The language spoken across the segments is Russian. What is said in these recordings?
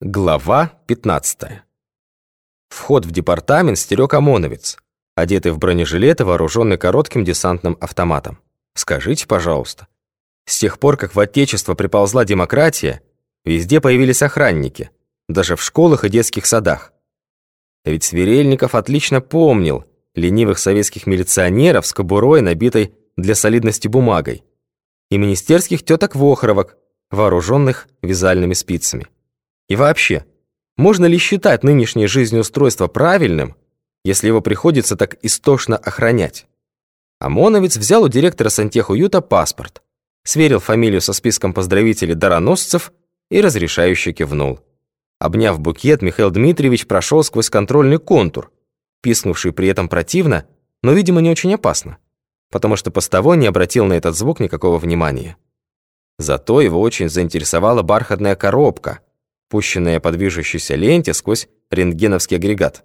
Глава 15. Вход в департамент стерег ОМОНовец, одетый в бронежилет и вооруженный коротким десантным автоматом. Скажите, пожалуйста, с тех пор, как в Отечество приползла демократия, везде появились охранники, даже в школах и детских садах. Ведь Сверельников отлично помнил ленивых советских милиционеров с кобурой, набитой для солидности бумагой, и министерских теток-вохровок, вооруженных вязальными спицами. И вообще, можно ли считать нынешнее жизнеустройство правильным, если его приходится так истошно охранять? ОМОНовец взял у директора сантехуюта паспорт, сверил фамилию со списком поздравителей дароносцев и разрешающе кивнул. Обняв букет, Михаил Дмитриевич прошел сквозь контрольный контур, пискнувший при этом противно, но, видимо, не очень опасно, потому что постовой не обратил на этот звук никакого внимания. Зато его очень заинтересовала бархатная коробка, пущенная по движущейся ленте сквозь рентгеновский агрегат.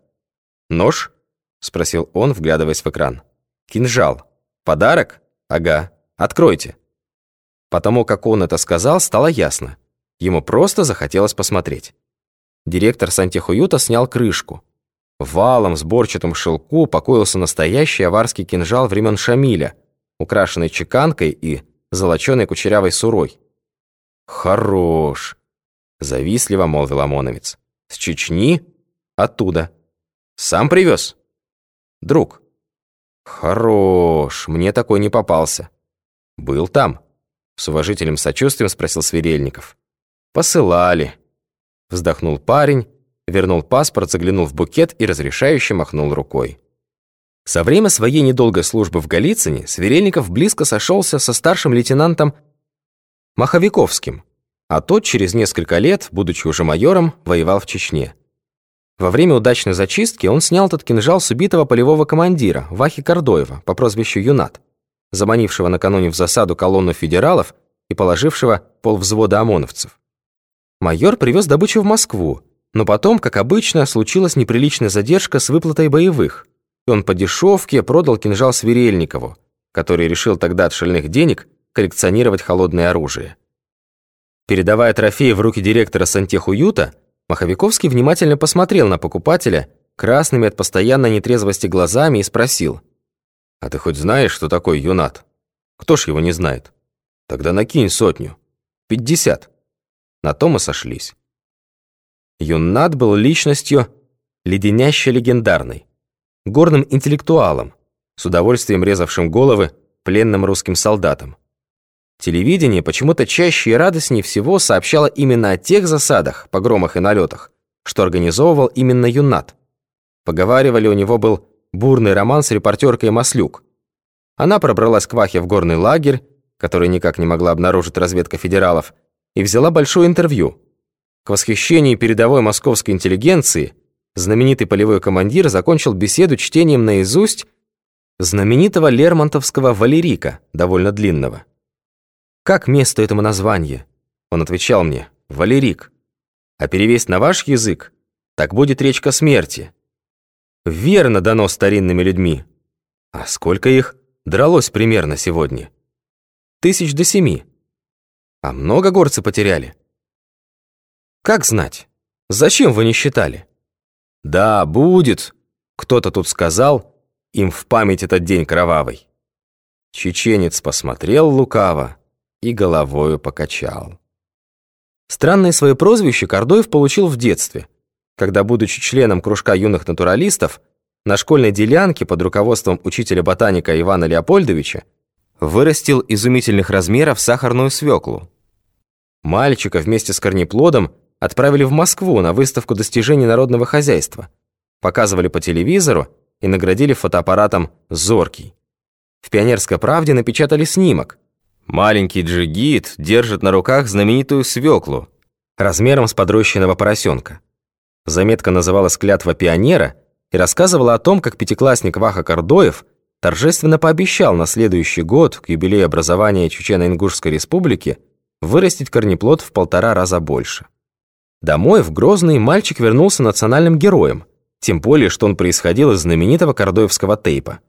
«Нож?» — спросил он, вглядываясь в экран. «Кинжал. Подарок? Ага. Откройте». Потому как он это сказал, стало ясно. Ему просто захотелось посмотреть. Директор сантехуюта снял крышку. Валом в сборчатом шелку покоился настоящий аварский кинжал времен Шамиля, украшенный чеканкой и золоченой кучерявой сурой. «Хорош!» Завистливо молвил ОМОНовец. «С Чечни? Оттуда. Сам привез?» «Друг». «Хорош, мне такой не попался». «Был там?» С уважительным сочувствием спросил Сверельников. «Посылали». Вздохнул парень, вернул паспорт, заглянул в букет и разрешающе махнул рукой. Со время своей недолгой службы в Голицыне Сверельников близко сошелся со старшим лейтенантом Маховиковским, а тот через несколько лет, будучи уже майором, воевал в Чечне. Во время удачной зачистки он снял этот кинжал с убитого полевого командира Вахи Кордоева по прозвищу Юнат, заманившего накануне в засаду колонну федералов и положившего полвзвода ОМОНовцев. Майор привез добычу в Москву, но потом, как обычно, случилась неприличная задержка с выплатой боевых, и он по дешевке продал кинжал Сверельникову, который решил тогда от шальных денег коллекционировать холодное оружие. Передавая трофей в руки директора сантехуюта, Маховиковский внимательно посмотрел на покупателя красными от постоянной нетрезвости глазами и спросил. «А ты хоть знаешь, что такое юнат? Кто ж его не знает? Тогда накинь сотню. Пятьдесят». На том и сошлись. Юнат был личностью леденяще легендарной, горным интеллектуалом, с удовольствием резавшим головы пленным русским солдатам. Телевидение почему-то чаще и радостнее всего сообщало именно о тех засадах, погромах и налетах, что организовывал именно Юнат. Поговаривали, у него был бурный роман с репортеркой Маслюк. Она пробралась к Вахе в горный лагерь, который никак не могла обнаружить разведка федералов, и взяла большое интервью. К восхищению передовой московской интеллигенции знаменитый полевой командир закончил беседу чтением наизусть знаменитого лермонтовского «Валерика», довольно длинного. Как место этому название? Он отвечал мне, Валерик. А перевесть на ваш язык, так будет речка смерти. Верно дано старинными людьми. А сколько их дралось примерно сегодня? Тысяч до семи. А много горцы потеряли? Как знать? Зачем вы не считали? Да, будет, кто-то тут сказал, им в память этот день кровавый. Чеченец посмотрел лукаво, и головою покачал. Странное свое прозвище Кордоев получил в детстве, когда, будучи членом кружка юных натуралистов, на школьной делянке под руководством учителя ботаника Ивана Леопольдовича вырастил изумительных размеров сахарную свеклу. Мальчика вместе с корнеплодом отправили в Москву на выставку достижений народного хозяйства, показывали по телевизору и наградили фотоаппаратом «Зоркий». В «Пионерской правде» напечатали снимок, Маленький джигит держит на руках знаменитую свеклу размером с подрощенного поросенка. Заметка называлась «Клятва пионера» и рассказывала о том, как пятиклассник Ваха Кордоев торжественно пообещал на следующий год к юбилею образования Чечено-Ингушской республики вырастить корнеплод в полтора раза больше. Домой в Грозный мальчик вернулся национальным героем, тем более, что он происходил из знаменитого кордоевского тейпа –